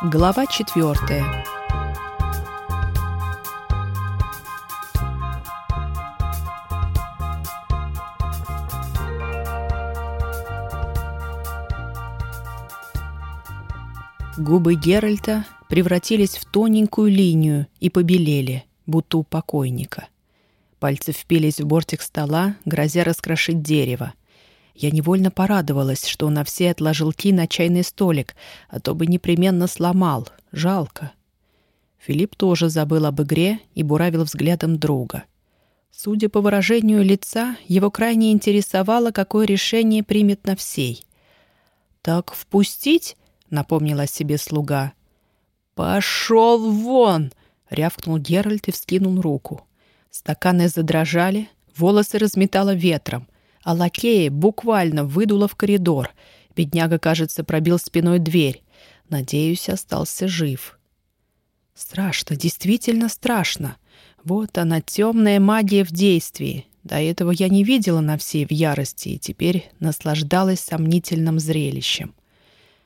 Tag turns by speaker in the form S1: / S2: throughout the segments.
S1: Глава четвертая. Губы Геральта превратились в тоненькую линию и побелели, будто у покойника. Пальцы впились в бортик стола, грозя раскрошить дерево. Я невольно порадовалась, что на все отложил ки на чайный столик, а то бы непременно сломал. Жалко. Филипп тоже забыл об игре и буравил взглядом друга. Судя по выражению лица, его крайне интересовало, какое решение примет на всей. «Так впустить?» — напомнила себе слуга. «Пошел вон!» — рявкнул Геральт и вскинул руку. Стаканы задрожали, волосы разметало ветром — а лакея буквально выдуло в коридор. Бедняга, кажется, пробил спиной дверь. Надеюсь, остался жив. Страшно, действительно страшно. Вот она, темная магия в действии. До этого я не видела на всей в ярости и теперь наслаждалась сомнительным зрелищем.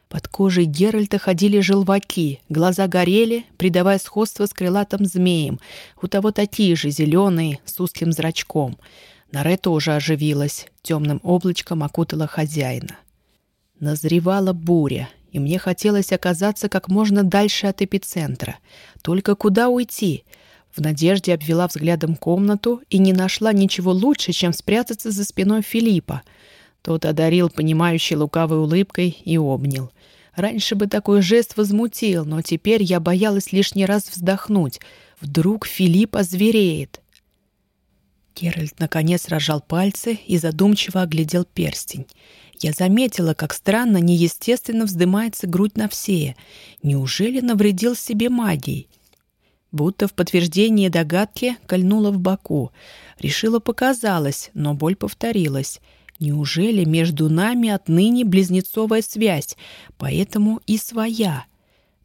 S1: Под кожей Геральта ходили желваки, глаза горели, придавая сходство с крылатым змеем. У того такие же зеленые, с узким зрачком — Наре тоже оживилась, темным облачком окутала хозяина. Назревала буря, и мне хотелось оказаться как можно дальше от эпицентра. Только куда уйти? В надежде обвела взглядом комнату и не нашла ничего лучше, чем спрятаться за спиной Филиппа. Тот одарил понимающей лукавой улыбкой и обнял. Раньше бы такой жест возмутил, но теперь я боялась лишний раз вздохнуть. Вдруг Филипп озвереет. Геральт наконец разжал пальцы и задумчиво оглядел перстень. Я заметила, как странно, неестественно вздымается грудь на все. Неужели навредил себе магией? Будто в подтверждение догадки кольнула в боку. Решила показалось, но боль повторилась. Неужели между нами отныне близнецовая связь, поэтому и своя?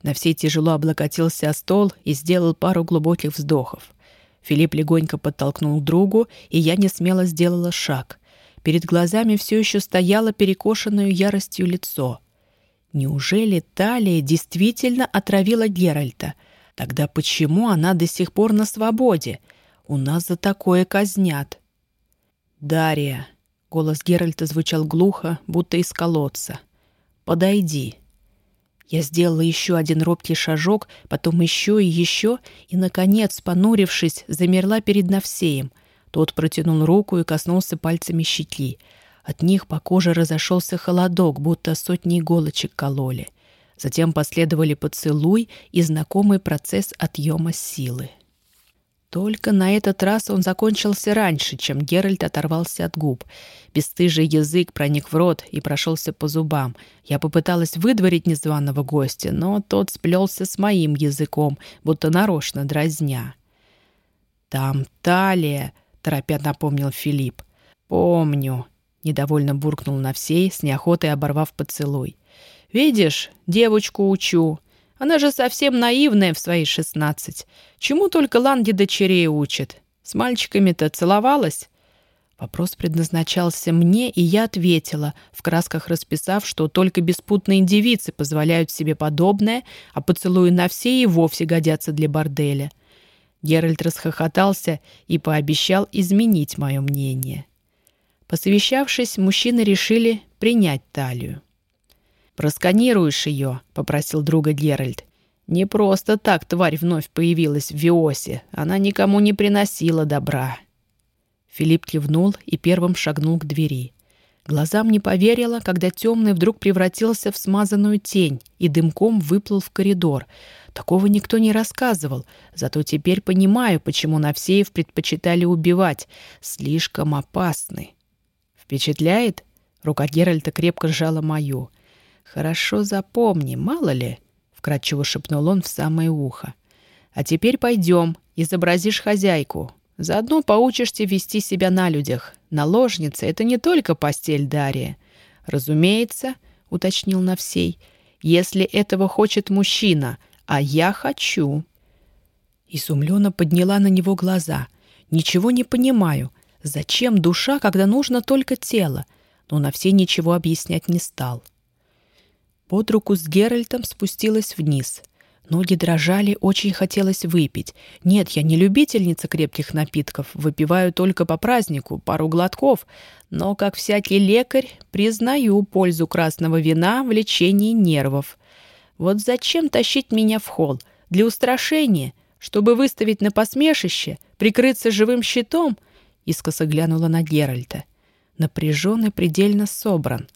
S1: На все тяжело облокотился о стол и сделал пару глубоких вздохов. Филипп легонько подтолкнул другу, и я не смело сделала шаг. Перед глазами все еще стояло перекошенное яростью лицо. Неужели Талия действительно отравила Геральта? Тогда почему она до сих пор на свободе? У нас за такое казнят. «Дарья!» — голос Геральта звучал глухо, будто из колодца. «Подойди!» Я сделала еще один робкий шажок, потом еще и еще, и, наконец, понурившись, замерла перед Навсеем. Тот протянул руку и коснулся пальцами щеки. От них по коже разошелся холодок, будто сотни иголочек кололи. Затем последовали поцелуй и знакомый процесс отъема силы. Только на этот раз он закончился раньше, чем Геральт оторвался от губ. Бесстыжий язык проник в рот и прошелся по зубам. Я попыталась выдворить незваного гостя, но тот сплелся с моим языком, будто нарочно дразня. «Там талия», — торопя напомнил Филипп. «Помню», — недовольно буркнул на всей, с неохотой оборвав поцелуй. «Видишь, девочку учу. Она же совсем наивная в свои шестнадцать. Чему только Ланги дочерей учит? С мальчиками-то целовалась?» Вопрос предназначался мне, и я ответила, в красках расписав, что только беспутные девицы позволяют себе подобное, а поцелуи на все и вовсе годятся для борделя. Геральт расхохотался и пообещал изменить мое мнение. Посовещавшись, мужчины решили принять талию. «Просканируешь ее», — попросил друга Геральт. «Не просто так тварь вновь появилась в Виосе. Она никому не приносила добра». Филипп кивнул и первым шагнул к двери. Глазам не поверила, когда темный вдруг превратился в смазанную тень и дымком выплыл в коридор. Такого никто не рассказывал, зато теперь понимаю, почему Навсеев предпочитали убивать. Слишком опасны. «Впечатляет?» Рука Геральта крепко сжала мою. «Хорошо запомни, мало ли», — вкратчиво шепнул он в самое ухо. «А теперь пойдем, изобразишь хозяйку. Заодно поучишься вести себя на людях. Наложница — это не только постель Дарья. Разумеется, — уточнил Навсей, — если этого хочет мужчина, а я хочу». Изумленно подняла на него глаза. «Ничего не понимаю. Зачем душа, когда нужно только тело?» Но на все ничего объяснять не стал. — Под руку с Геральтом спустилась вниз. Ноги дрожали, очень хотелось выпить. Нет, я не любительница крепких напитков, выпиваю только по празднику, пару глотков. Но, как всякий лекарь, признаю пользу красного вина в лечении нервов. Вот зачем тащить меня в холл? Для устрашения? Чтобы выставить на посмешище? Прикрыться живым щитом? Искоса глянула на Геральта. Напряжен и предельно собран.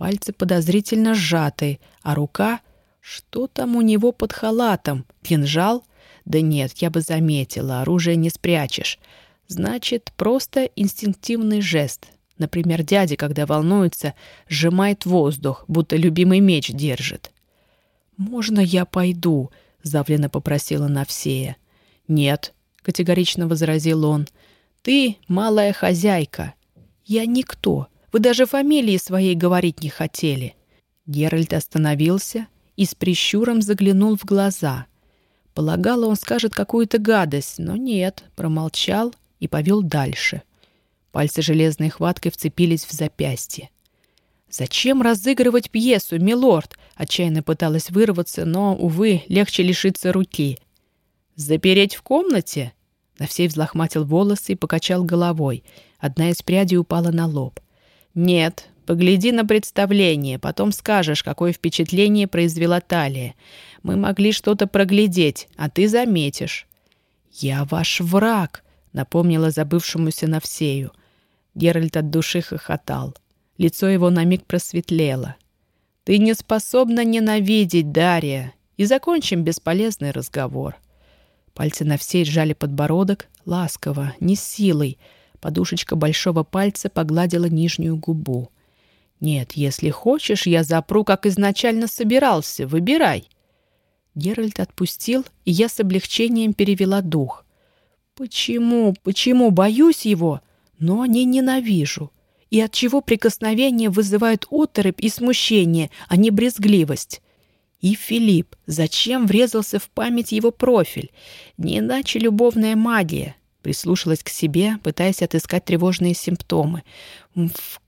S1: Пальцы подозрительно сжаты, а рука... Что там у него под халатом? Кинжал? Да нет, я бы заметила, оружие не спрячешь. Значит, просто инстинктивный жест. Например, дядя, когда волнуется, сжимает воздух, будто любимый меч держит. «Можно я пойду?» — завленно попросила Навсея. «Нет», — категорично возразил он. «Ты малая хозяйка. Я никто. Вы даже фамилии своей говорить не хотели». Геральт остановился и с прищуром заглянул в глаза. Полагала, он скажет какую-то гадость, но нет, промолчал и повел дальше. Пальцы железной хваткой вцепились в запястье. «Зачем разыгрывать пьесу, милорд?» Отчаянно пыталась вырваться, но, увы, легче лишиться руки. «Запереть в комнате?» Навсей взлохматил волосы и покачал головой. Одна из прядей упала на лоб. «Нет, погляди на представление, потом скажешь, какое впечатление произвела талия. Мы могли что-то проглядеть, а ты заметишь». «Я ваш враг», — напомнила забывшемуся Навсею. Геральт от души хохотал. Лицо его на миг просветлело. «Ты не способна ненавидеть, Дарья, и закончим бесполезный разговор». Пальцы на всей сжали подбородок, ласково, не с силой. Подушечка большого пальца погладила нижнюю губу. «Нет, если хочешь, я запру, как изначально собирался. Выбирай». Геральт отпустил, и я с облегчением перевела дух. «Почему, почему боюсь его, но не ненавижу?» и от чего прикосновения вызывают оторопь и смущение, а не брезгливость. И Филипп, зачем врезался в память его профиль? Не иначе любовная магия. Прислушалась к себе, пытаясь отыскать тревожные симптомы.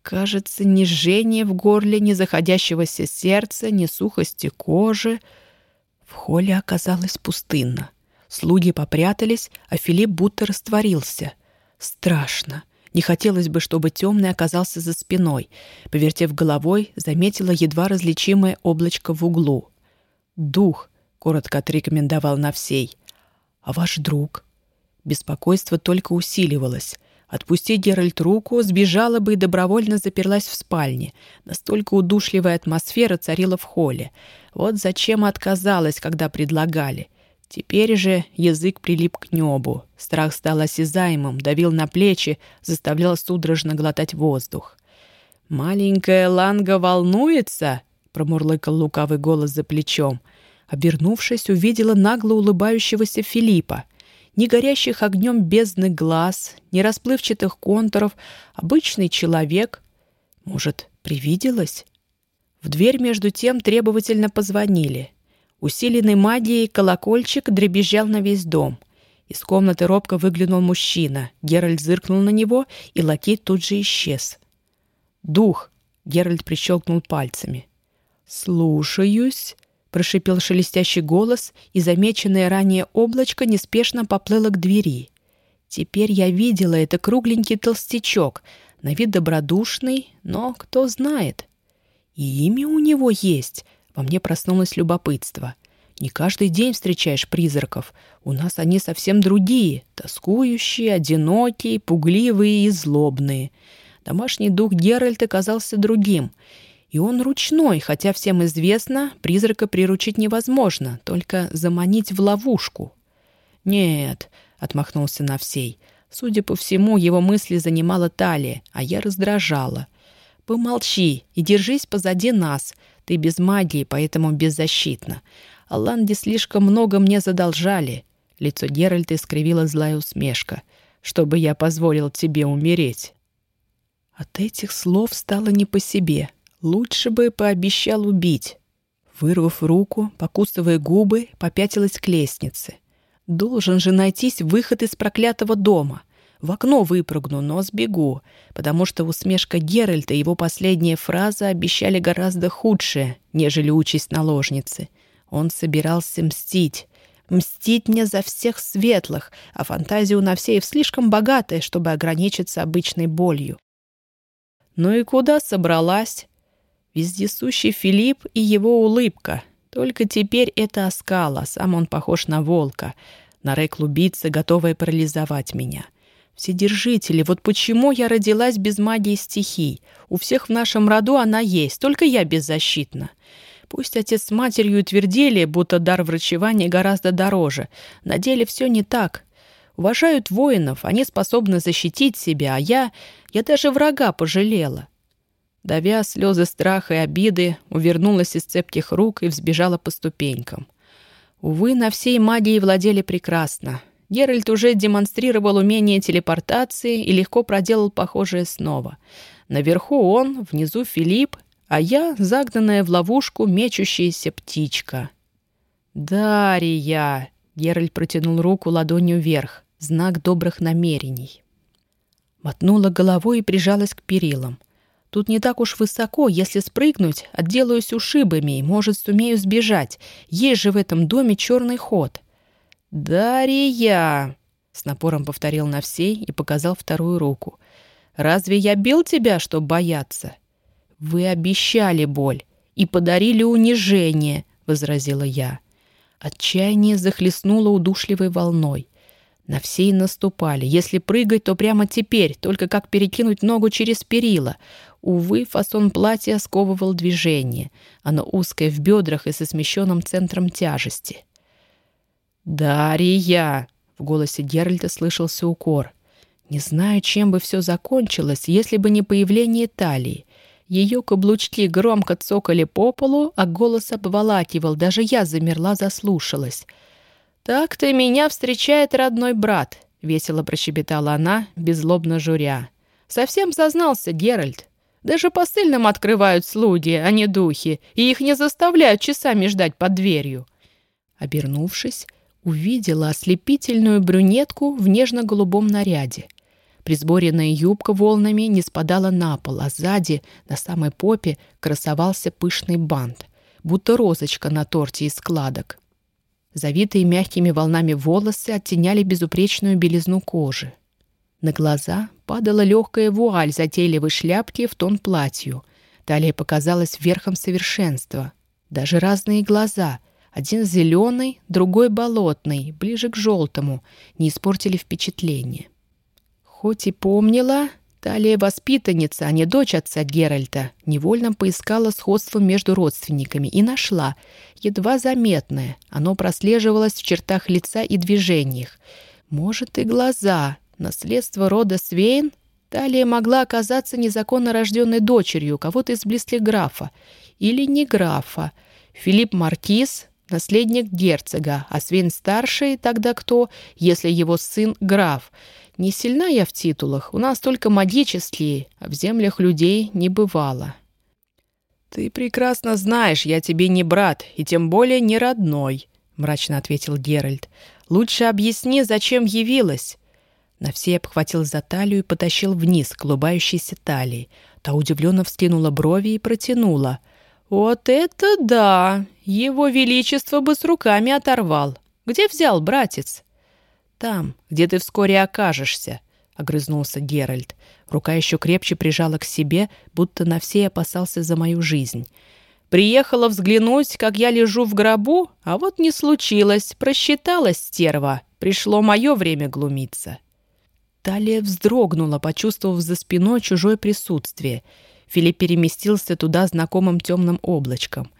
S1: Кажется, ни жжение в горле, ни заходящегося сердца, ни сухости кожи. В холле оказалось пустынно. Слуги попрятались, а Филипп будто растворился. Страшно. Не хотелось бы, чтобы темный оказался за спиной. Повертев головой, заметила едва различимое облачко в углу. «Дух», — коротко отрекомендовал на всей. «А ваш друг?» Беспокойство только усиливалось. Отпусти Геральт руку, сбежала бы и добровольно заперлась в спальне. Настолько удушливая атмосфера царила в холле. Вот зачем отказалась, когда предлагали. Теперь же язык прилип к небу. Страх стал осязаемым, давил на плечи, заставлял судорожно глотать воздух. «Маленькая Ланга волнуется?» — промурлыкал лукавый голос за плечом. Обернувшись, увидела нагло улыбающегося Филиппа. Ни горящих огнем бездны глаз, ни расплывчатых контуров. Обычный человек. Может, привиделось? В дверь между тем требовательно позвонили. Усиленный магией колокольчик дребезжал на весь дом. Из комнаты робко выглянул мужчина. Геральт зыркнул на него, и лакей тут же исчез. «Дух!» — Геральт прищелкнул пальцами. «Слушаюсь!» — прошипел шелестящий голос, и замеченное ранее облачко неспешно поплыло к двери. Теперь я видела это кругленький толстячок, на вид добродушный, но кто знает. И имя у него есть, во мне проснулось любопытство. Не каждый день встречаешь призраков. У нас они совсем другие, тоскующие, одинокие, пугливые и злобные. Домашний дух Геральт оказался другим. И он ручной, хотя всем известно, призрака приручить невозможно, только заманить в ловушку. «Нет», — отмахнулся Навсей, — Судя по всему, его мысли занимала талия, а я раздражала. «Помолчи и держись позади нас. Ты без магии, поэтому беззащитна. Алланди слишком много мне задолжали». Лицо Геральта искривила злая усмешка. «Чтобы я позволил тебе умереть». От этих слов стало не по себе. Лучше бы пообещал убить. Вырвав руку, покусывая губы, попятилась к лестнице. Должен же найтись выход из проклятого дома. В окно выпрыгну, но сбегу, потому что усмешка Геральта и его последняя фраза обещали гораздо худшее, нежели участь наложницы. Он собирался мстить. Мстить мне за всех светлых, а фантазия у Навсеев слишком богатая, чтобы ограничиться обычной болью. Ну и куда собралась? Вездесущий Филипп и его улыбка. Только теперь это оскала, сам он похож на волка, на рей-клубицы, готовая парализовать меня. Вседержители, вот почему я родилась без магии стихий. У всех в нашем роду она есть, только я беззащитна. Пусть отец с матерью утвердили, будто дар врачевания гораздо дороже. На деле все не так. Уважают воинов, они способны защитить себя, а я... я даже врага пожалела. Давя слезы страха и обиды, увернулась из цепких рук и взбежала по ступенькам. Увы, на всей магии владели прекрасно. Геральт уже демонстрировал умение телепортации и легко проделал похожее снова. Наверху он, внизу Филипп, а я, загнанная в ловушку, мечущаяся птичка. «Дарья!» — Геральт протянул руку ладонью вверх, знак добрых намерений. Мотнула головой и прижалась к перилам. Тут не так уж высоко, если спрыгнуть, отделаюсь ушибами и, может, сумею сбежать. Есть же в этом доме черный ход. «Дарья!» — с напором повторил на всей и показал вторую руку. «Разве я бил тебя, чтоб бояться?» «Вы обещали боль и подарили унижение», — возразила я. Отчаяние захлестнуло удушливой волной. На всей наступали. Если прыгать, то прямо теперь, только как перекинуть ногу через перила. Увы, фасон платья сковывал движение. Оно узкое в бедрах и со смещенным центром тяжести. «Дарья!» — в голосе Геральта слышался укор. «Не знаю, чем бы все закончилось, если бы не появление талии. Ее каблучки громко цокали по полу, а голос обволакивал, даже я замерла, заслушалась. «Так-то меня встречает родной брат», — весело прощебетала она, беззлобно журя. «Совсем зазнался Геральт. Даже посыльным открывают слуги, а не духи, и их не заставляют часами ждать под дверью». Обернувшись, увидела ослепительную брюнетку в нежно-голубом наряде. Присборенная юбка волнами не спадала на пол, а сзади, на самой попе, красовался пышный бант, будто розочка на торте из складок. Завитые мягкими волнами волосы оттеняли безупречную белизну кожи. На глаза падала легкая вуаль затейливой шляпки в тон платью. Талия показалась верхом совершенства. Даже разные глаза — один зеленый, другой болотный, ближе к желтому, не испортили впечатление. Хоть и помнила, Талия воспитанница, а не дочь отца Геральта, невольно поискала сходство между родственниками и нашла, едва заметное, оно прослеживалось в чертах лица и движениях. Может, и глаза, наследство рода Свейн? Талия могла оказаться незаконно рожденной дочерью кого-то из близких графа. Или не графа. Филипп Маркиз, наследник герцога, а Свин-старший тогда кто, если его сын граф? Не сильна я в титулах, у нас только магические, а в землях людей не бывало. «Ты прекрасно знаешь, я тебе не брат, и тем более не родной», — мрачно ответил Геральт. «Лучше объясни, зачем явилась». Навсей обхватил за талию и потащил вниз к улыбающейся талии. Та удивленно вскинула брови и протянула — «Вот это да! Его Величество бы с руками оторвал. Где взял, братец?» «Там, где ты вскоре окажешься», — огрызнулся Геральт. Рука еще крепче прижала к себе, будто на все опасался за мою жизнь. «Приехала взглянуть, как я лежу в гробу, а вот не случилось, просчиталась стерва. Пришло мое время глумиться». Талия вздрогнула, почувствовав за спиной чужое присутствие — Филипп переместился туда знакомым темным облачком.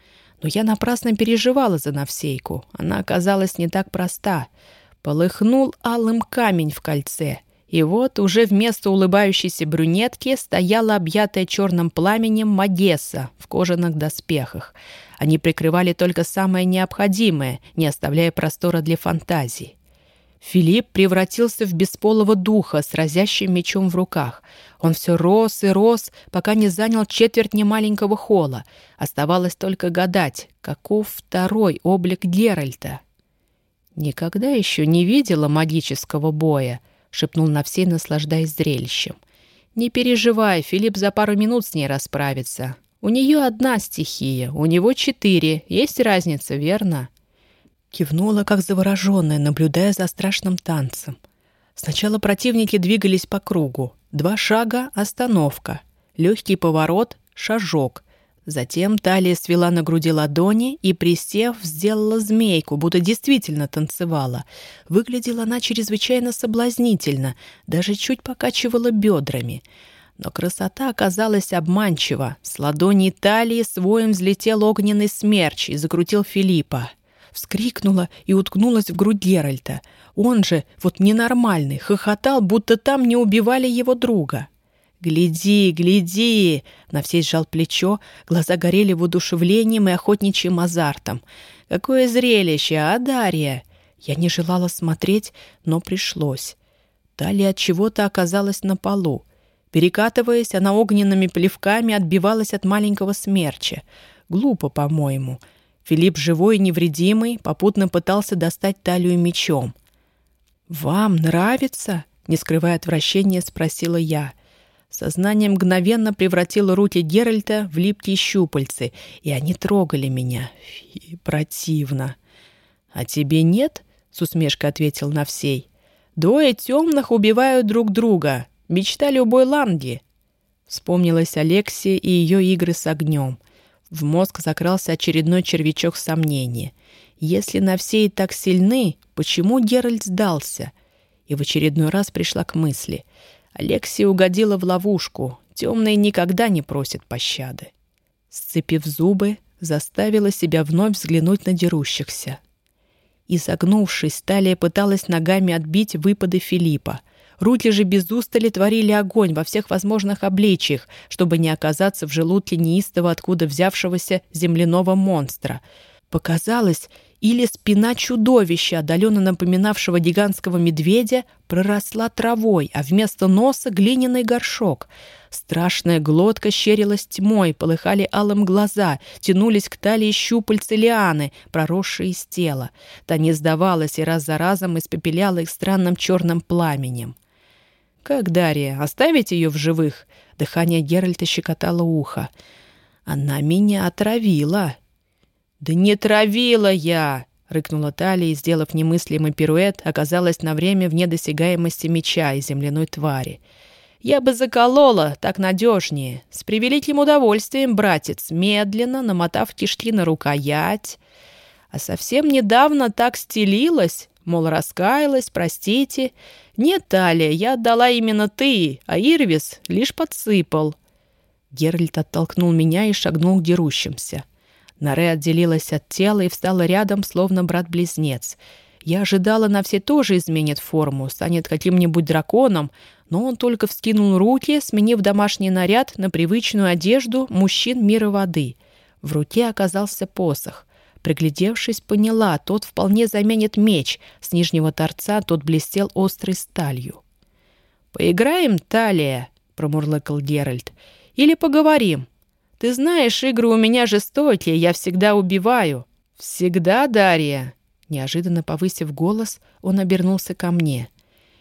S1: Но я напрасно переживала за Навсейку. Она оказалась не так проста. Полыхнул алым камень в кольце. И вот уже вместо улыбающейся брюнетки стояла объятая черным пламенем Магесса в кожаных доспехах. Они прикрывали только самое необходимое, не оставляя простора для фантазии. Филипп превратился в бесполого духа с разящим мечом в руках. Он все рос и рос, пока не занял четверть немаленького холла. Оставалось только гадать, каков второй облик Геральта. Никогда еще не видела магического боя. шепнул на всей, наслаждаясь зрелищем. «Не переживай, Филипп за пару минут с ней расправится. У нее одна стихия, у него четыре. Есть разница, верно?» Кивнула, как завороженная, наблюдая за страшным танцем. Сначала противники двигались по кругу. Два шага — остановка. Легкий поворот — шажок. Затем талия свела на груди ладони и, присев, сделала змейку, будто действительно танцевала. Выглядела она чрезвычайно соблазнительно, даже чуть покачивала бедрами. Но красота оказалась обманчива. С ладони талии своим взлетел огненный смерч и закрутил Филиппа. Вскрикнула и уткнулась в грудь Геральта. Он же, вот ненормальный, хохотал, будто там не убивали его друга. «Гляди, гляди!» На все сжал плечо, глаза горели воодушевлением и охотничьим азартом. «Какое зрелище, а, Дарья?» Я не желала смотреть, но пришлось. Талия от чего-то оказалась на полу. Перекатываясь, она огненными плевками отбивалась от маленького смерча. Глупо, по-моему. Филипп, живой и невредимый, попутно пытался достать талию мечом. «Вам нравится?» — не скрывая отвращения, спросила я. Сознание мгновенно превратило руки Геральта в липкие щупальцы, и они трогали меня. Фи, противно. «А тебе нет?» — с усмешкой ответил Навсей. «Двое темных убивают друг друга. Мечта любой ланги». Вспомнилась Алексия и ее игры с огнем. В мозг закрался очередной червячок сомнения. Если Навсей так сильны, почему Геральт сдался? И в очередной раз пришла к мысли — Алексия угодила в ловушку. Темные никогда не просят пощады. Сцепив зубы, заставила себя вновь взглянуть на дерущихся. И, согнувшись, Талия пыталась ногами отбить выпады Филиппа. Руки же без устали творили огонь во всех возможных обличиях, чтобы не оказаться в желудке неистово откуда взявшегося земляного монстра. Показалось, или спина чудовища, отдаленно напоминавшего гигантского медведя, проросла травой, а вместо носа — глиняный горшок. Страшная глотка щерилась тьмой, полыхали алым глаза, тянулись к талии щупальцы лианы, проросшие из тела. Та не сдавалась и раз за разом испепеляла их странным черным пламенем. «Как Дарья? Оставить ее в живых?» Дыхание Геральта щекотало ухо. «Она меня отравила!» «Да не травила я!» — рыкнула Талия сделав немыслимый пируэт, оказалась на время в недосягаемости меча и земляной твари. «Я бы заколола, так надежнее. С превеликим удовольствием, братец, медленно, намотав кишки на рукоять. А совсем недавно так стелилась, мол, раскаялась, простите. Нет, Талия, я отдала именно ты, а Ирвис лишь подсыпал». Геральт оттолкнул меня и шагнул к дерущимся. Наре отделилась от тела и встала рядом, словно брат-близнец. Я ожидала, на все тоже изменит форму, станет каким-нибудь драконом, но он только вскинул руки, сменив домашний наряд на привычную одежду мужчин мира воды. В руке оказался посох. Приглядевшись, поняла, тот вполне заменит меч. С нижнего торца тот блестел острой сталью. «Поиграем, Талия?» — промурлыкал Геральт. «Или поговорим? Ты знаешь, игры у меня жестокие, я всегда убиваю. Всегда, Дарья. Неожиданно повысив голос, он обернулся ко мне.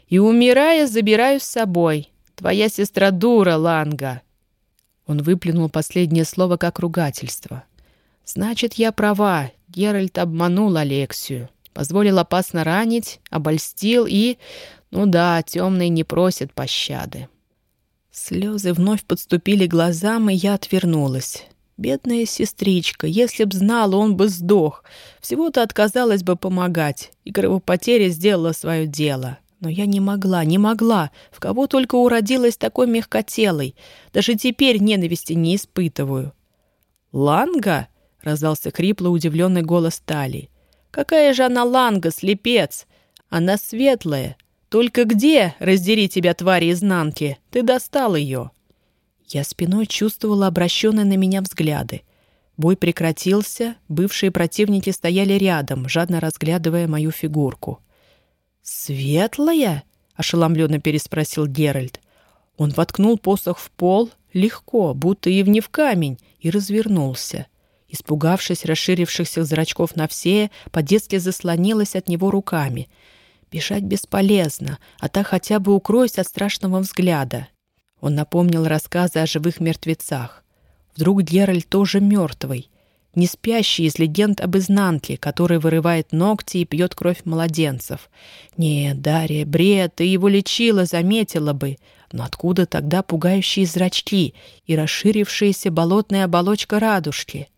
S1: И умирая, забираю с собой. Твоя сестра дура, Ланга. Он выплюнул последнее слово как ругательство. Значит, я права. Геральт обманул Алексию. Позволил опасно ранить, обольстил и... Ну да, темный не просит пощады. Слезы вновь подступили глазам, и я отвернулась. Бедная сестричка, если б знала, он бы сдох. Всего-то отказалась бы помогать, и кровопотеря сделала свое дело. Но я не могла, не могла. В кого только уродилась такой мягкотелой. Даже теперь ненависти не испытываю. «Ланга?» — раздался хрипло удивленный голос Тали. «Какая же она ланга, слепец! Она светлая, «Только где, раздери тебя, твари изнанки, ты достал ее?» Я спиной чувствовала обращенные на меня взгляды. Бой прекратился, бывшие противники стояли рядом, жадно разглядывая мою фигурку. «Светлая?» — ошеломленно переспросил Геральт. Он воткнул посох в пол, легко, будто и в не в камень, и развернулся. Испугавшись расширившихся зрачков на все, по-детски заслонилась от него руками — Бежать бесполезно, а так хотя бы укройся от страшного взгляда. Он напомнил рассказы о живых мертвецах. Вдруг Геральт тоже мертвый, не спящий из легенд об изнанке, который вырывает ногти и пьет кровь младенцев. Нет, Дарья, бред, ты его лечила, заметила бы. Но откуда тогда пугающие зрачки и расширившаяся болотная оболочка радужки?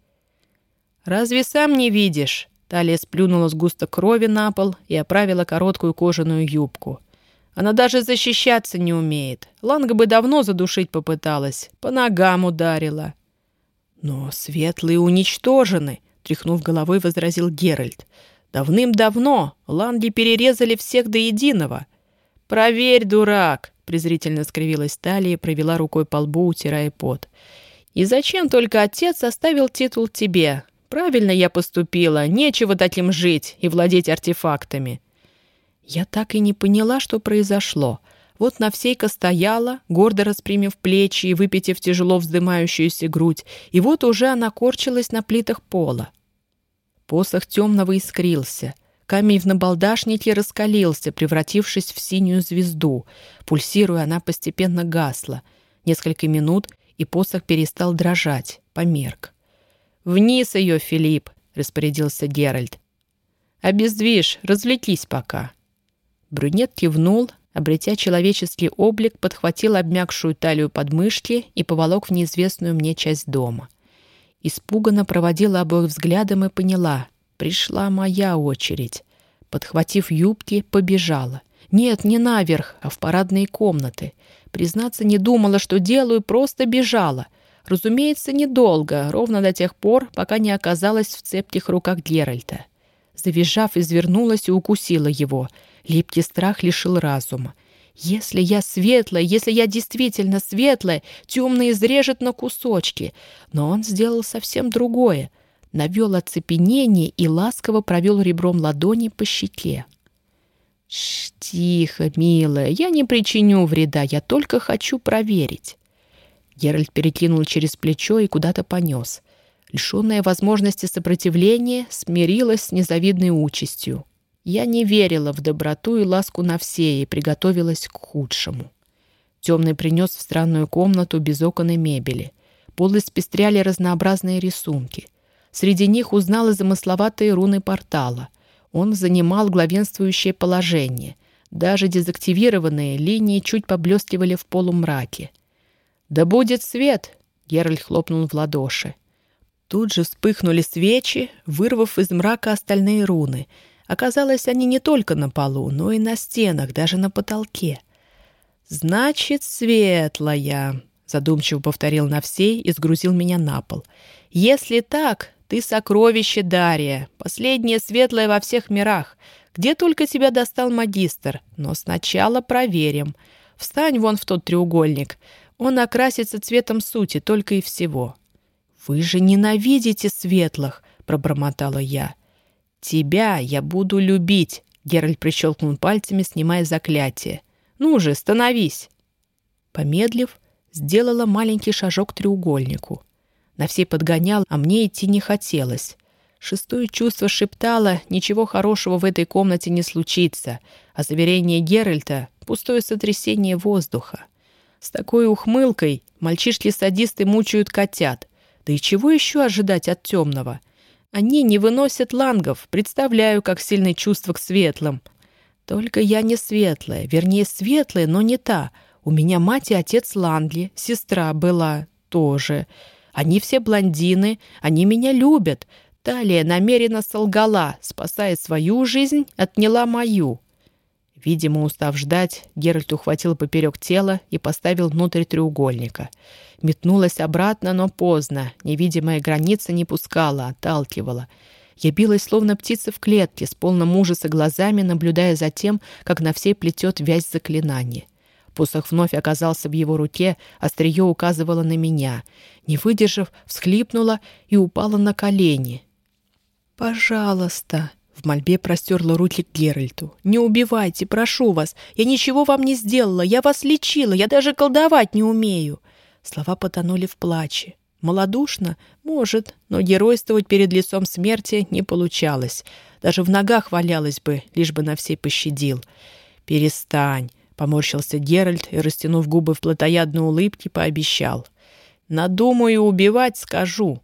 S1: «Разве сам не видишь?» Талия сплюнула с густо крови на пол и оправила короткую кожаную юбку. Она даже защищаться не умеет. Ланга бы давно задушить попыталась. По ногам ударила. «Но светлые уничтожены», — тряхнув головой, возразил Геральт. «Давным-давно ланги перерезали всех до единого». «Проверь, дурак!» — презрительно скривилась Талия и провела рукой по лбу, утирая пот. «И зачем только отец оставил титул тебе? Правильно я поступила, нечего таким жить и владеть артефактами». Я так и не поняла, что произошло — вот Навсейка стояла, гордо распрямив плечи и выпитив тяжело вздымающуюся грудь, и вот уже она корчилась на плитах пола. Посох темного искрился. Камень в набалдашнике раскалился, превратившись в синюю звезду. Пульсируя, она постепенно гасла. Несколько минут, и посох перестал дрожать, померк. «Вниз ее, Филипп!» — распорядился Геральт. «Обездвижь, развлекись пока». Брюнет кивнул, Обретя человеческий облик, подхватил обмякшую талию подмышки и поволок в неизвестную мне часть дома. Испуганно проводила обоих взглядом и поняла — пришла моя очередь. Подхватив юбки, побежала. Нет, не наверх, а в парадные комнаты. Признаться, не думала, что делаю, просто бежала. Разумеется, недолго, ровно до тех пор, пока не оказалась в цепких руках Геральта. Завизжав, извернулась и укусила его — Липкий страх лишил разума. Если я светлая, если я действительно светлая, темный изрежет на кусочки. Но он сделал совсем другое. Навел оцепенение и ласково провел ребром ладони по щеке. Тихо, милая, я не причиню вреда, я только хочу проверить. Геральт перекинул через плечо и куда-то понес. Лишенная возможности сопротивления, смирилась с незавидной участью. Я не верила в доброту и ласку на все и приготовилась к худшему. Темный принес в странную комнату без окон и мебели. Полы спестряли разнообразные рисунки. Среди них узнала замысловатые руны портала. Он занимал главенствующее положение. Даже дезактивированные линии чуть поблескивали в полумраке. «Да будет свет!» — Геральт хлопнул в ладоши. Тут же вспыхнули свечи, вырвав из мрака остальные руны — Оказалось, они не только на полу, но и на стенах, даже на потолке. «Значит, светлая», — задумчиво повторил на всей и сгрузил меня на пол. «Если так, ты сокровище Дария, последнее светлое во всех мирах. Где только тебя достал магистр, но сначала проверим. Встань вон в тот треугольник. Он окрасится цветом сути, только и всего». «Вы же ненавидите светлых», — пробормотала я. «Тебя я буду любить», — Геральт прищелкнул пальцами, снимая заклятие. «Ну же, становись!» Помедлив, сделала маленький шажок к треугольнику. На всей подгонял, а мне идти не хотелось. Шестое чувство шептало, ничего хорошего в этой комнате не случится, а заверение Геральта — пустое сотрясение воздуха. С такой ухмылкой мальчишки-садисты мучают котят. Да и чего еще ожидать от темного — они не выносят лангов, представляю, как сильное чувство к светлым. Только я не светлая, вернее, светлая, но не та. У меня мать и отец Лангли, сестра была тоже. Они все блондины, они меня любят. Талия намеренно солгала, спасая свою жизнь, отняла мою. Видимо, устав ждать, Геральт ухватил поперек тела и поставил внутрь треугольника. Метнулась обратно, но поздно. Невидимая граница не пускала, отталкивала. Я билась, словно птица в клетке, с полным ужаса глазами, наблюдая за тем, как на всей плетет вязь заклинания. Посох вновь оказался в его руке, острие указывало на меня. Не выдержав, всхлипнула и упала на колени. «Пожалуйста!» В мольбе простерла руки к Геральту. «Не убивайте, прошу вас. Я ничего вам не сделала. Я вас лечила. Я даже колдовать не умею». Слова потонули в плаче. Молодушно? Может, но геройствовать перед лицом смерти не получалось. Даже в ногах валялась бы, лишь бы на всей пощадил. «Перестань», — поморщился Геральт и, растянув губы в плотоядной улыбке, пообещал. «Надумаю убивать, скажу».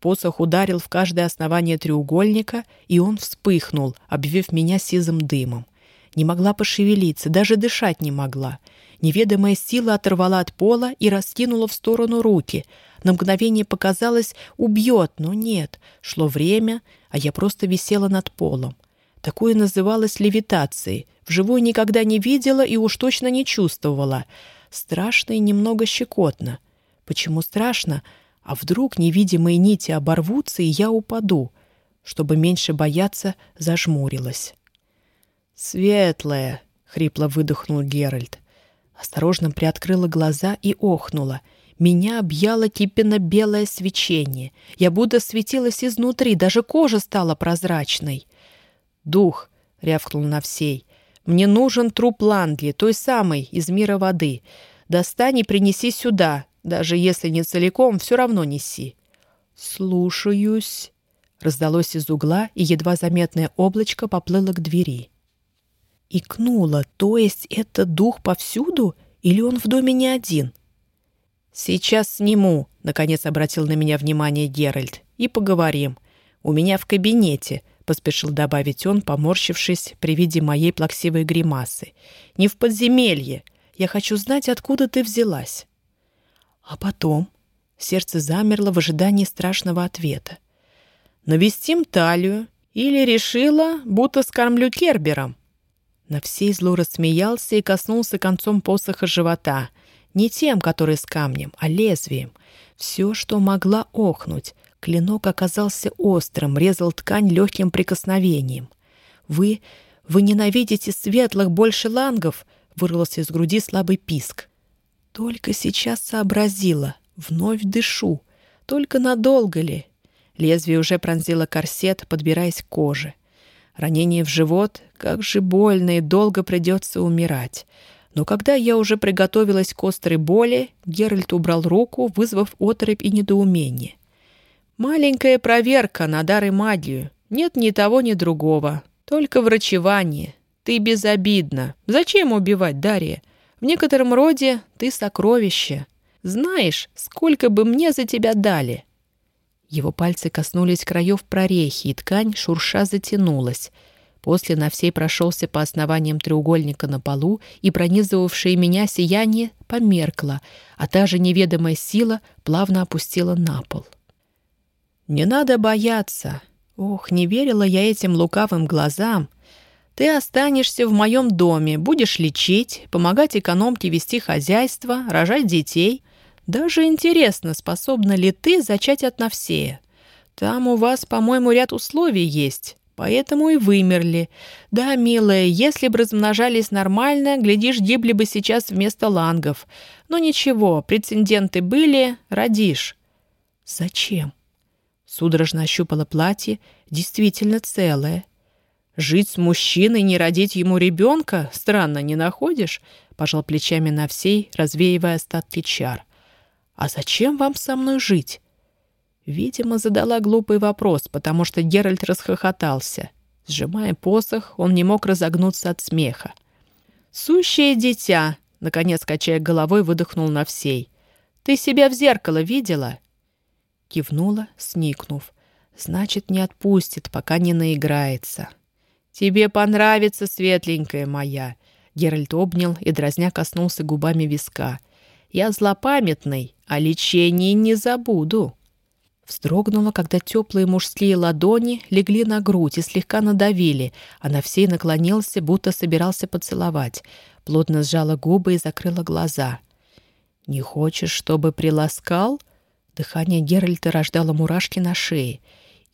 S1: Посох ударил в каждое основание треугольника, и он вспыхнул, обвив меня сизым дымом. Не могла пошевелиться, даже дышать не могла. Неведомая сила оторвала от пола и раскинула в сторону руки. На мгновение показалось, убьет, но нет. Шло время, а я просто висела над полом. Такое называлось левитацией. Вживую никогда не видела и уж точно не чувствовала. Страшно и немного щекотно. Почему страшно? А вдруг невидимые нити оборвутся, и я упаду? Чтобы меньше бояться, зажмурилась. «Светлая!» — хрипло выдохнул Геральт. Осторожно приоткрыла глаза и охнула. Меня объяло кипенно-белое свечение. Я будто светилась изнутри, даже кожа стала прозрачной. «Дух!» — рявкнул на всей. «Мне нужен труп Ландли, той самой, из мира воды. Достань и принеси сюда. Даже если не целиком, все равно неси». «Слушаюсь», — раздалось из угла, и едва заметное облачко поплыло к двери. Икнула, то есть это дух повсюду, или он в доме не один? «Сейчас сниму», — наконец обратил на меня внимание Геральт, — «и поговорим. У меня в кабинете», — поспешил добавить он, поморщившись при виде моей плаксивой гримасы. «Не в подземелье. Я хочу знать, откуда ты взялась». А потом сердце замерло в ожидании страшного ответа. «Навестим талию или решила, будто скормлю кербером?» На всей зло рассмеялся и коснулся концом посоха живота. Не тем, который с камнем, а лезвием. Все, что могла охнуть. Клинок оказался острым, резал ткань легким прикосновением. «Вы... вы ненавидите светлых больше лангов?» — вырвался из груди слабый писк. Только сейчас сообразила. Вновь дышу. Только надолго ли? Лезвие уже пронзило корсет, подбираясь к коже. Ранение в живот, как же больно и долго придется умирать. Но когда я уже приготовилась к острой боли, Геральт убрал руку, вызвав отрыбь и недоумение. «Маленькая проверка на дары магию. Нет ни того, ни другого. Только врачевание. Ты безобидна. Зачем убивать, Дарья? В некотором роде ты сокровище. Знаешь, сколько бы мне за тебя дали?» Его пальцы коснулись краев прорехи, и ткань шурша затянулась. После на всей прошелся по основаниям треугольника на полу, и пронизывавшее меня сияние померкло, а та же неведомая сила плавно опустила на пол. «Не надо бояться. Ох, не верила я этим лукавым глазам. Ты останешься в моем доме, будешь лечить, помогать экономке вести хозяйство, рожать детей». Даже интересно, способна ли ты зачать от Навсея. Там у вас, по-моему, ряд условий есть, поэтому и вымерли. Да, милая, если бы размножались нормально, глядишь, гибли бы сейчас вместо лангов. Но ничего, прецеденты были, родишь. Зачем? Судорожно ощупала платье, действительно целое. Жить с мужчиной, не родить ему ребенка? Странно, не находишь? Пожал плечами на всей, развеивая остатки чар. «А зачем вам со мной жить?» Видимо, задала глупый вопрос, потому что Геральт расхохотался. Сжимая посох, он не мог разогнуться от смеха. «Сущее дитя!» — наконец, качая головой, выдохнул на всей. «Ты себя в зеркало видела?» Кивнула, сникнув. «Значит, не отпустит, пока не наиграется». «Тебе понравится, светленькая моя!» Геральт обнял и, дразня, коснулся губами виска. Я злопамятный, о лечении не забуду». Вздрогнула, когда теплые мужские ладони легли на грудь и слегка надавили, а на всей наклонился, будто собирался поцеловать. Плотно сжала губы и закрыла глаза. «Не хочешь, чтобы приласкал?» Дыхание Геральта рождало мурашки на шее.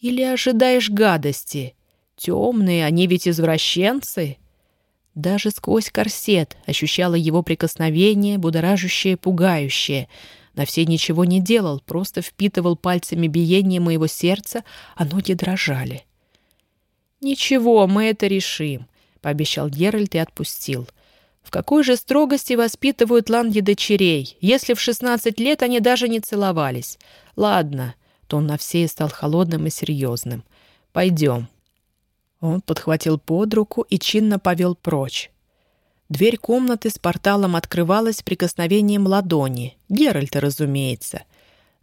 S1: «Или ожидаешь гадости? Темные, они ведь извращенцы!» Даже сквозь корсет ощущала его прикосновение, будоражащее, пугающее. На все ничего не делал, просто впитывал пальцами биение моего сердца, а ноги дрожали. «Ничего, мы это решим», — пообещал Геральт и отпустил. «В какой же строгости воспитывают ланги дочерей, если в шестнадцать лет они даже не целовались? «Ладно», — тон на всей стал холодным и серьезным. «Пойдем». Он подхватил под руку и чинно повел прочь. Дверь комнаты с порталом открывалась прикосновением ладони. Геральта, разумеется.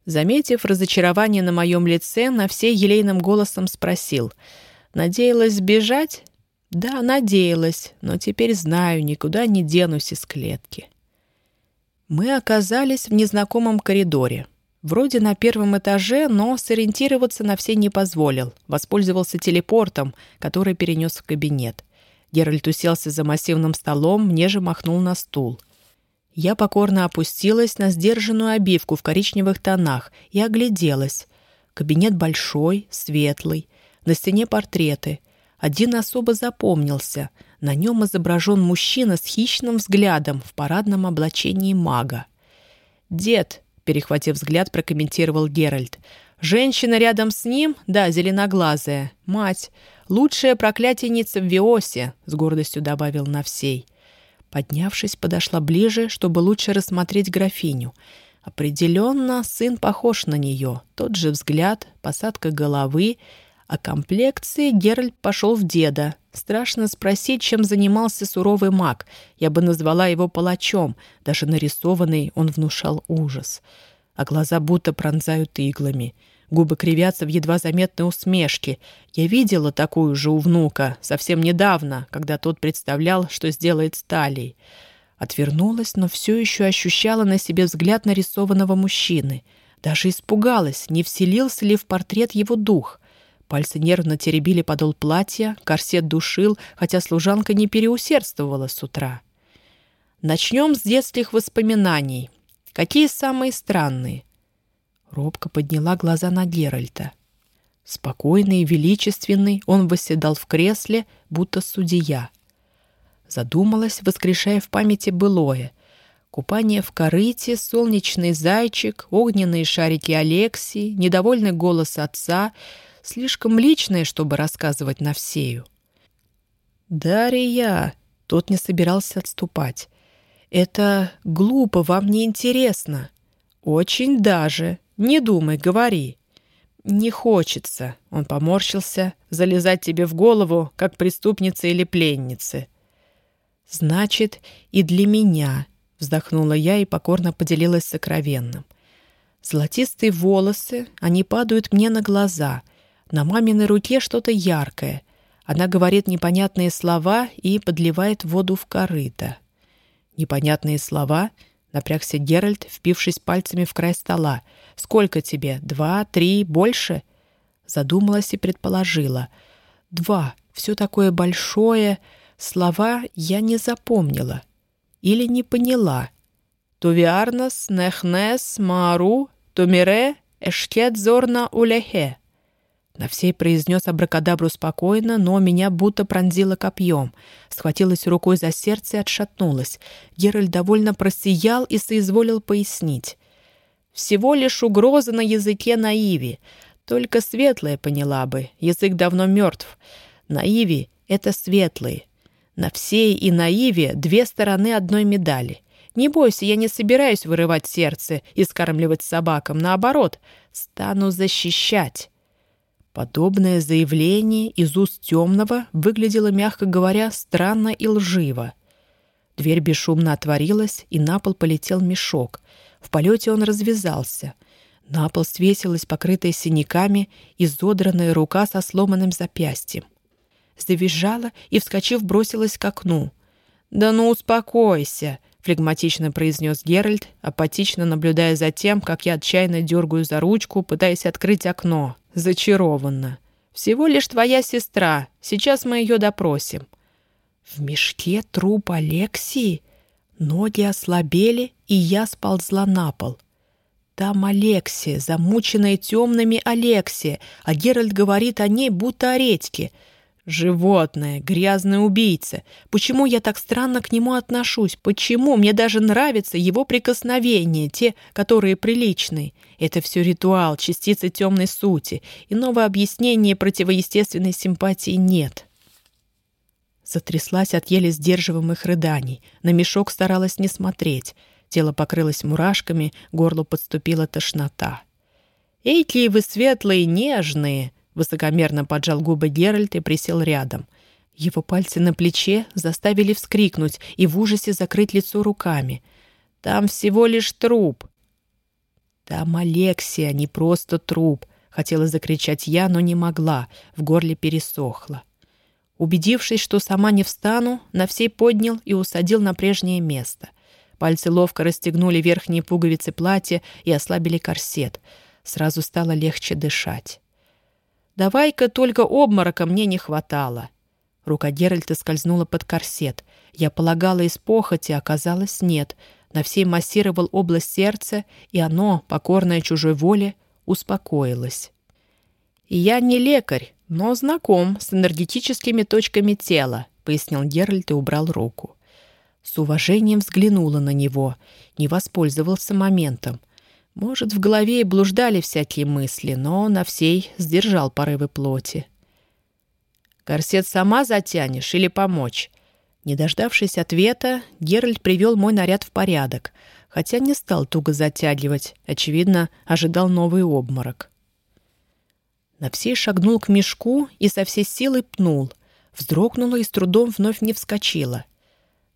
S1: Заметив разочарование на моем лице, на все елейным голосом спросил. «Надеялась сбежать?» «Да, надеялась, но теперь знаю, никуда не денусь из клетки». Мы оказались в незнакомом коридоре. Вроде на первом этаже, но сориентироваться на все не позволил. Воспользовался телепортом, который перенес в кабинет. Геральт уселся за массивным столом, мне же махнул на стул. Я покорно опустилась на сдержанную обивку в коричневых тонах и огляделась. Кабинет большой, светлый. На стене портреты. Один особо запомнился. На нем изображен мужчина с хищным взглядом в парадном облачении мага. «Дед», — перехватив взгляд, прокомментировал Геральт. «Женщина рядом с ним, да, зеленоглазая. Мать. Лучшая проклятийница в Виосе», — с гордостью добавил Навсей. Поднявшись, подошла ближе, чтобы лучше рассмотреть графиню. Определенно, сын похож на нее. Тот же взгляд, посадка головы — о комплекции Геральт пошел в деда. Страшно спросить, чем занимался суровый маг. Я бы назвала его палачом. Даже нарисованный он внушал ужас. А глаза будто пронзают иглами. Губы кривятся в едва заметной усмешке. Я видела такую же у внука совсем недавно, когда тот представлял, что сделает с талией. Отвернулась, но все еще ощущала на себе взгляд нарисованного мужчины. Даже испугалась, не вселился ли в портрет его дух — Пальцы нервно теребили подол платья, корсет душил, хотя служанка не переусердствовала с утра. Начнем с детских воспоминаний. Какие самые странные? Робко подняла глаза на Геральта. Спокойный и величественный, он восседал в кресле, будто судья. Задумалась, воскрешая в памяти былое. Купание в корыте, солнечный зайчик, огненные шарики Алексии, недовольный голос отца — слишком личное, чтобы рассказывать на всею. «Дарья!» — тот не собирался отступать. «Это глупо, вам не интересно. Очень даже. Не думай, говори». «Не хочется», — он поморщился, — «залезать тебе в голову, как преступнице или пленнице». «Значит, и для меня», — вздохнула я и покорно поделилась сокровенным. «Золотистые волосы, они падают мне на глаза, на маминой руке что-то яркое. Она говорит непонятные слова и подливает воду в корыто. Непонятные слова? Напрягся Геральт, впившись пальцами в край стола. «Сколько тебе? Два? Три? Больше?» Задумалась и предположила. «Два. Все такое большое. Слова я не запомнила. Или не поняла. Тувиарнас, Нехнес, Маару, Тумире, Эшкет Зорна Улехе. На всей произнес абракадабру спокойно, но меня будто пронзило копьем. Схватилась рукой за сердце и отшатнулась. Геральт довольно просиял и соизволил пояснить. «Всего лишь угроза на языке наиви. Только светлая поняла бы. Язык давно мертв. Наиви — это светлые. На всей и наиве две стороны одной медали. Не бойся, я не собираюсь вырывать сердце и скармливать собакам. Наоборот, стану защищать». Подобное заявление из уст темного выглядело, мягко говоря, странно и лживо. Дверь бесшумно отворилась, и на пол полетел мешок. В полете он развязался. На пол свесилась покрытая синяками изодранная рука со сломанным запястьем. Завизжала и, вскочив, бросилась к окну. «Да ну успокойся!» — флегматично произнес Геральт, апатично наблюдая за тем, как я отчаянно дергаю за ручку, пытаясь открыть окно. Зачарованно. «Всего лишь твоя сестра. Сейчас мы ее допросим». В мешке труп Алексии? Ноги ослабели, и я сползла на пол. Там Алексия, замученная темными Алексия, а Геральт говорит о ней, будто о редьке — Животное, грязный убийца. Почему я так странно к нему отношусь? Почему мне даже нравятся его прикосновения, те, которые приличные? Это все ритуал, частица темной сути. Иного объяснения противоестественной симпатии нет. Затряслась от еле сдерживаемых рыданий. На мешок старалась не смотреть. Тело покрылось мурашками, горло подступила тошнота. «Эйки вы светлые, нежные!» Высокомерно поджал губы Геральт и присел рядом. Его пальцы на плече заставили вскрикнуть и в ужасе закрыть лицо руками. «Там всего лишь труп!» «Там Алексия, не просто труп!» Хотела закричать я, но не могла, в горле пересохло. Убедившись, что сама не встану, на всей поднял и усадил на прежнее место. Пальцы ловко расстегнули верхние пуговицы платья и ослабили корсет. Сразу стало легче дышать. Давай-ка только обморока мне не хватало. Рука Геральта скользнула под корсет. Я полагала из похоти, оказалось нет. На всей массировал область сердца, и оно, покорное чужой воле, успокоилось. «Я не лекарь, но знаком с энергетическими точками тела», — пояснил Геральт и убрал руку. С уважением взглянула на него, не воспользовался моментом. Может, в голове и блуждали всякие мысли, но на всей сдержал порывы плоти. «Корсет сама затянешь или помочь?» Не дождавшись ответа, Геральт привел мой наряд в порядок, хотя не стал туго затягивать, очевидно, ожидал новый обморок. На всей шагнул к мешку и со всей силы пнул. Вздрогнула и с трудом вновь не вскочила.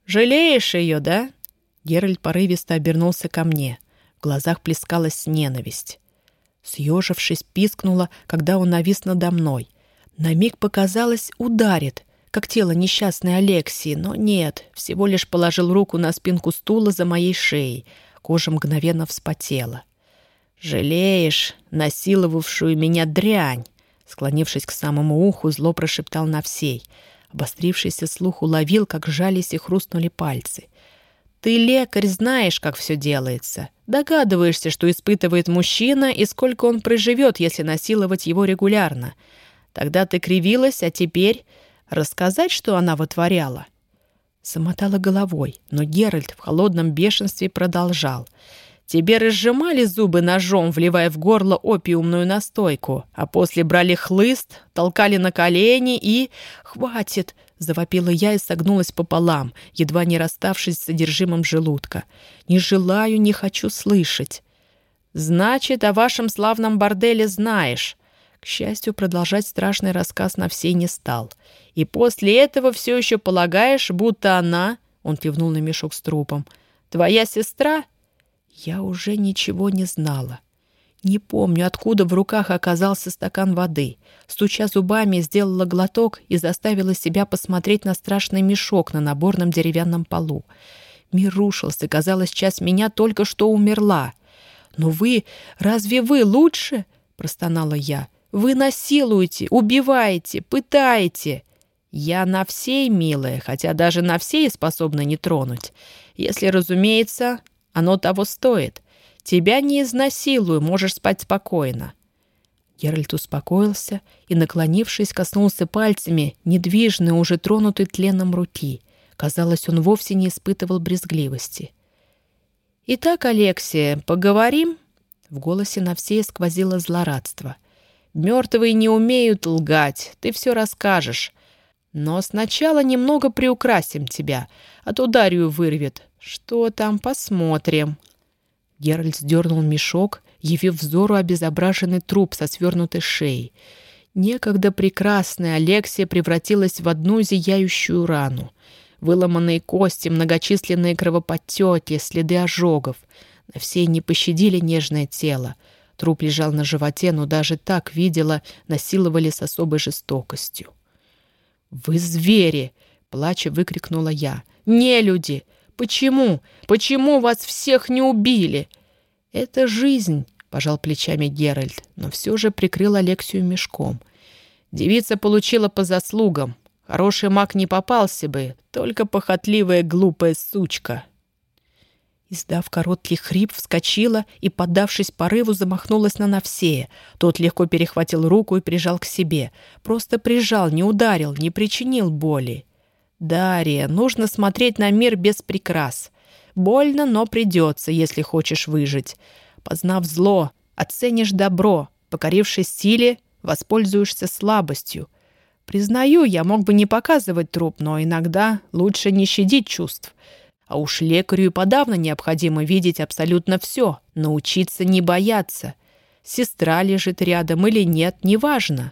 S1: «Жалеешь ее, да?» Геральт порывисто обернулся ко мне глазах плескалась ненависть. Съежившись, пискнула, когда он навис надо мной. На миг показалось, ударит, как тело несчастной Алексии, но нет, всего лишь положил руку на спинку стула за моей шеей. Кожа мгновенно вспотела. «Жалеешь, насиловавшую меня дрянь!» Склонившись к самому уху, зло прошептал на всей. Обострившийся слух уловил, как жались и хрустнули пальцы. Ты, лекарь, знаешь, как все делается. Догадываешься, что испытывает мужчина и сколько он проживет, если насиловать его регулярно. Тогда ты кривилась, а теперь рассказать, что она вытворяла?» Замотала головой, но Геральт в холодном бешенстве продолжал. «Тебе разжимали зубы ножом, вливая в горло опиумную настойку, а после брали хлыст, толкали на колени и... Хватит!» Завопила я и согнулась пополам, едва не расставшись с содержимым желудка. «Не желаю, не хочу слышать». «Значит, о вашем славном борделе знаешь». К счастью, продолжать страшный рассказ на всей не стал. «И после этого все еще полагаешь, будто она...» Он кивнул на мешок с трупом. «Твоя сестра?» Я уже ничего не знала. Не помню, откуда в руках оказался стакан воды. Стуча зубами, сделала глоток и заставила себя посмотреть на страшный мешок на наборном деревянном полу. Мир рушился, казалось, часть меня только что умерла. «Но вы... Разве вы лучше?» — простонала я. «Вы насилуете, убиваете, пытаете!» «Я на всей, милая, хотя даже на всей способна не тронуть. Если, разумеется, оно того стоит. Тебя не изнасилую, можешь спать спокойно». Геральт успокоился и, наклонившись, коснулся пальцами недвижной, уже тронутой тленом руки. Казалось, он вовсе не испытывал брезгливости. «Итак, Алексия, поговорим?» В голосе на всей сквозило злорадство. «Мертвые не умеют лгать, ты все расскажешь. Но сначала немного приукрасим тебя, а то Дарью вырвет. Что там, посмотрим». Геральт сдернул мешок, явив взору обезображенный труп со свернутой шеей. Некогда прекрасная Алексия превратилась в одну зияющую рану. Выломанные кости, многочисленные кровоподтеки, следы ожогов. На всей не пощадили нежное тело. Труп лежал на животе, но даже так, видела, насиловали с особой жестокостью. «Вы звери!» — плача выкрикнула я. «Не люди! Почему? Почему вас всех не убили?» «Это жизнь», — пожал плечами Геральт, но все же прикрыл Алексию мешком. Девица получила по заслугам. Хороший маг не попался бы, только похотливая глупая сучка. Издав короткий хрип, вскочила и, поддавшись порыву, замахнулась на Навсея. Тот легко перехватил руку и прижал к себе. Просто прижал, не ударил, не причинил боли. «Дарья, нужно смотреть на мир без прикрас. Больно, но придется, если хочешь выжить. Познав зло, оценишь добро, покорившись силе, воспользуешься слабостью. Признаю, я мог бы не показывать труп, но иногда лучше не щадить чувств. А уж лекарю подавно необходимо видеть абсолютно все, научиться не бояться. сестра лежит рядом или нет, неважно.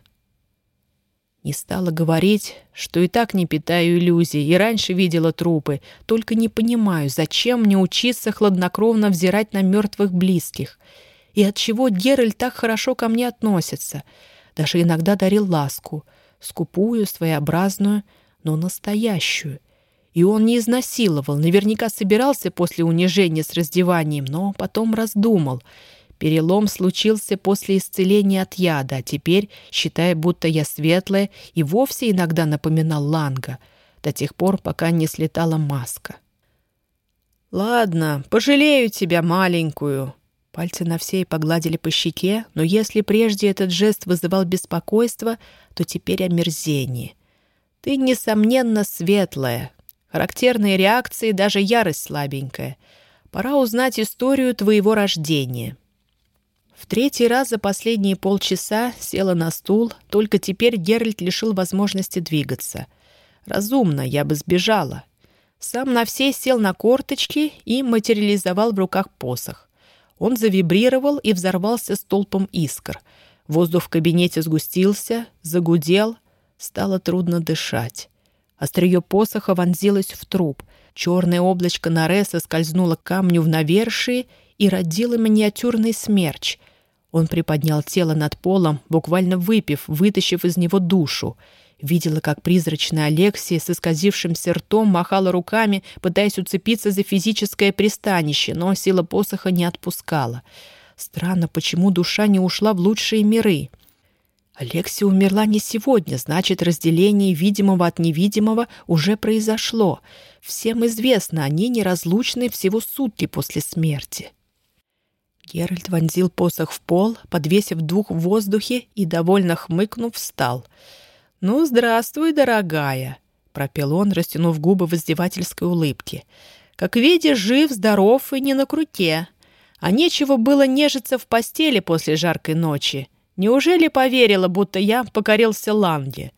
S1: Не стала говорить, что и так не питаю иллюзий, и раньше видела трупы, только не понимаю, зачем мне учиться хладнокровно взирать на мертвых близких, и отчего Геральт так хорошо ко мне относится, даже иногда дарил ласку, скупую, своеобразную, но настоящую. И он не изнасиловал, наверняка собирался после унижения с раздеванием, но потом раздумал — Перелом случился после исцеления от яда, а теперь, считая, будто я светлая, и вовсе иногда напоминал Ланга, до тех пор, пока не слетала маска. «Ладно, пожалею тебя, маленькую». Пальцы на всей погладили по щеке, но если прежде этот жест вызывал беспокойство, то теперь омерзение. «Ты, несомненно, светлая. Характерные реакции, даже ярость слабенькая. Пора узнать историю твоего рождения». В третий раз за последние полчаса села на стул, только теперь Геральт лишил возможности двигаться. Разумно, я бы сбежала. Сам на все сел на корточки и материализовал в руках посох. Он завибрировал и взорвался столпом искр. Воздух в кабинете сгустился, загудел, стало трудно дышать. Острие посоха вонзилось в труп. Черное облачко Нареса скользнуло к камню в навершие и родило миниатюрный смерч — он приподнял тело над полом, буквально выпив, вытащив из него душу. Видела, как призрачная Алексия с исказившимся ртом махала руками, пытаясь уцепиться за физическое пристанище, но сила посоха не отпускала. Странно, почему душа не ушла в лучшие миры. Алексия умерла не сегодня, значит, разделение видимого от невидимого уже произошло. Всем известно, они неразлучны всего сутки после смерти. Геральт вонзил посох в пол, подвесив дух в воздухе и, довольно хмыкнув, встал. «Ну, здравствуй, дорогая!» — пропел он, растянув губы в издевательской улыбке. «Как видишь, жив, здоров и не на круте. А нечего было нежиться в постели после жаркой ночи. Неужели поверила, будто я покорился Ланге?»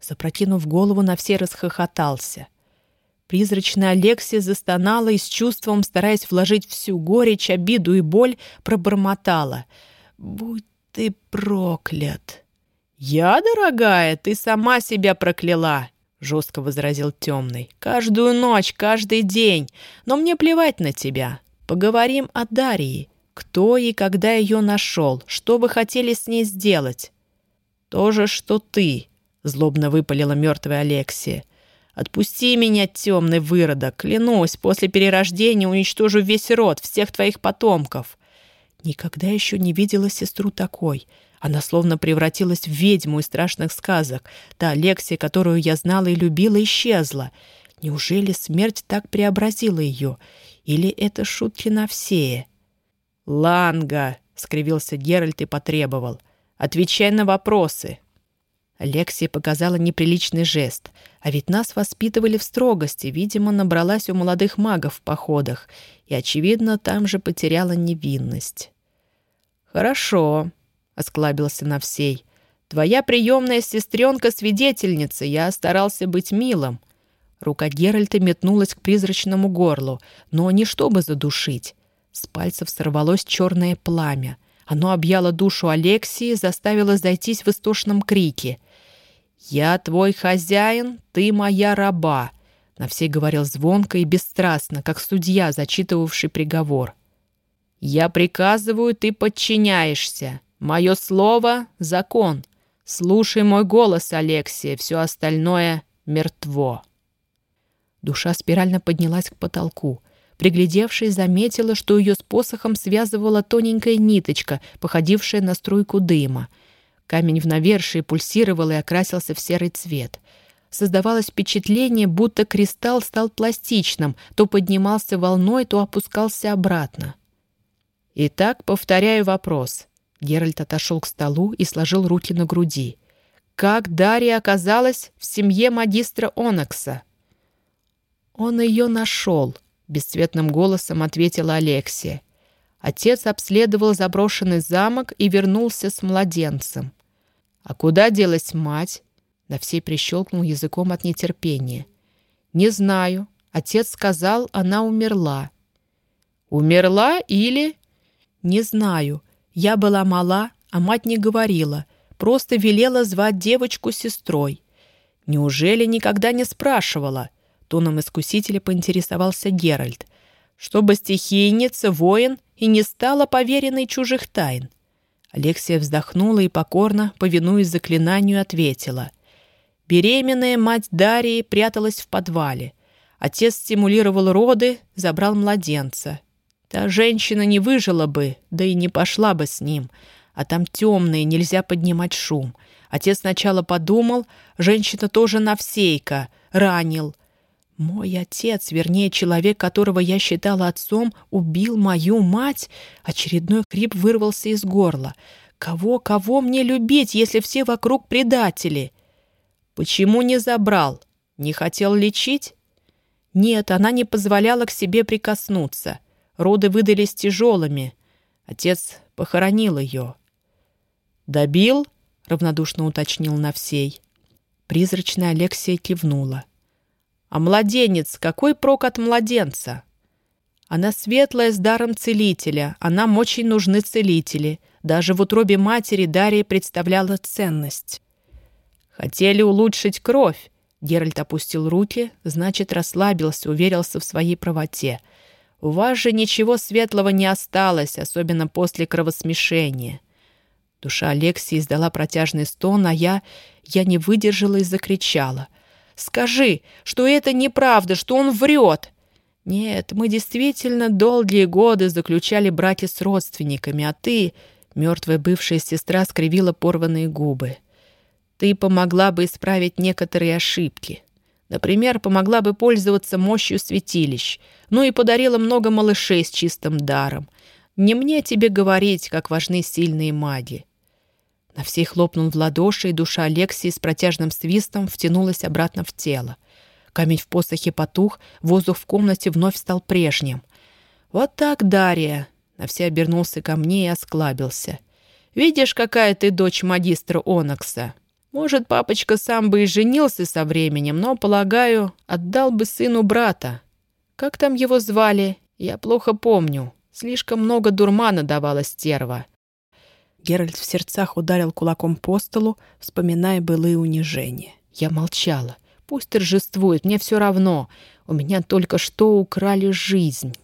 S1: Запрокинув голову, на все расхохотался — Призрачная Алексия застонала и с чувством, стараясь вложить всю горечь, обиду и боль, пробормотала. «Будь ты проклят!» «Я, дорогая, ты сама себя прокляла!» — жестко возразил темный. «Каждую ночь, каждый день. Но мне плевать на тебя. Поговорим о Дарьи. Кто и когда ее нашел? Что вы хотели с ней сделать?» «То же, что ты», — злобно выпалила мертвая Алексия. Отпусти меня, темный выродок. Клянусь, после перерождения уничтожу весь род, всех твоих потомков. Никогда еще не видела сестру такой. Она словно превратилась в ведьму из страшных сказок. Та Алексия, которую я знала и любила, исчезла. Неужели смерть так преобразила ее? Или это шутки на все? «Ланга!» — скривился Геральт и потребовал. «Отвечай на вопросы!» Алексия показала неприличный жест. А ведь нас воспитывали в строгости, видимо, набралась у молодых магов в походах, и, очевидно, там же потеряла невинность. «Хорошо», — осклабился Навсей. «Твоя приемная сестренка-свидетельница, я старался быть милым». Рука Геральта метнулась к призрачному горлу, но не чтобы задушить. С пальцев сорвалось черное пламя. Оно объяло душу Алексии, заставило зайтись в истошном крике — «Я твой хозяин, ты моя раба», — на все говорил звонко и бесстрастно, как судья, зачитывавший приговор. «Я приказываю, ты подчиняешься. Мое слово — закон. Слушай мой голос, Алексия, все остальное — мертво». Душа спирально поднялась к потолку. Приглядевшись, заметила, что ее с посохом связывала тоненькая ниточка, походившая на струйку дыма — Камень в навершии пульсировал и окрасился в серый цвет. Создавалось впечатление, будто кристалл стал пластичным, то поднимался волной, то опускался обратно. «Итак, повторяю вопрос». Геральт отошел к столу и сложил руки на груди. «Как Дарья оказалась в семье магистра Онокса?» «Он ее нашел», — бесцветным голосом ответила Алексия. Отец обследовал заброшенный замок и вернулся с младенцем. «А куда делась мать?» Навсей прищелкнул языком от нетерпения. «Не знаю. Отец сказал, она умерла». «Умерла или...» «Не знаю. Я была мала, а мать не говорила, просто велела звать девочку сестрой. Неужели никогда не спрашивала? Тоном искусителя поинтересовался Геральт. Чтобы стихийница, воин и не стала поверенной чужих тайн. Алексия вздохнула и покорно, повинуясь заклинанию, ответила. Беременная мать Дарии пряталась в подвале. Отец стимулировал роды, забрал младенца. Та женщина не выжила бы, да и не пошла бы с ним. А там темные, нельзя поднимать шум. Отец сначала подумал, женщина тоже навсейка, ранил. Мой отец, вернее, человек, которого я считала отцом, убил мою мать. Очередной хрип вырвался из горла. Кого, кого мне любить, если все вокруг предатели? Почему не забрал? Не хотел лечить? Нет, она не позволяла к себе прикоснуться. Роды выдались тяжелыми. Отец похоронил ее. «Добил?» — равнодушно уточнил Навсей. Призрачная Алексия кивнула. «А младенец, какой прок от младенца?» «Она светлая с даром целителя, а нам очень нужны целители. Даже в утробе матери Дарья представляла ценность». «Хотели улучшить кровь», Геральт опустил руки, значит, расслабился, уверился в своей правоте. «У вас же ничего светлого не осталось, особенно после кровосмешения». Душа Алексии издала протяжный стон, а я... я не выдержала и закричала. «Скажи, что это неправда, что он врет!» «Нет, мы действительно долгие годы заключали браки с родственниками, а ты...» Мертвая бывшая сестра скривила порванные губы. Ты помогла бы исправить некоторые ошибки. Например, помогла бы пользоваться мощью святилищ, ну и подарила много малышей с чистым даром. Не мне тебе говорить, как важны сильные маги. На всей хлопнул в ладоши, и душа Алексии с протяжным свистом втянулась обратно в тело. Камень в посохе потух, воздух в комнате вновь стал прежним. «Вот так, Дарья!» На все обернулся ко мне и осклабился. «Видишь, какая ты дочь магистра Онокса!» Может, папочка сам бы и женился со временем, но, полагаю, отдал бы сыну брата. Как там его звали? Я плохо помню. Слишком много дурмана давала стерва. Геральт в сердцах ударил кулаком по столу, вспоминая былые унижения. Я молчала. Пусть торжествует, мне все равно. У меня только что украли жизнь.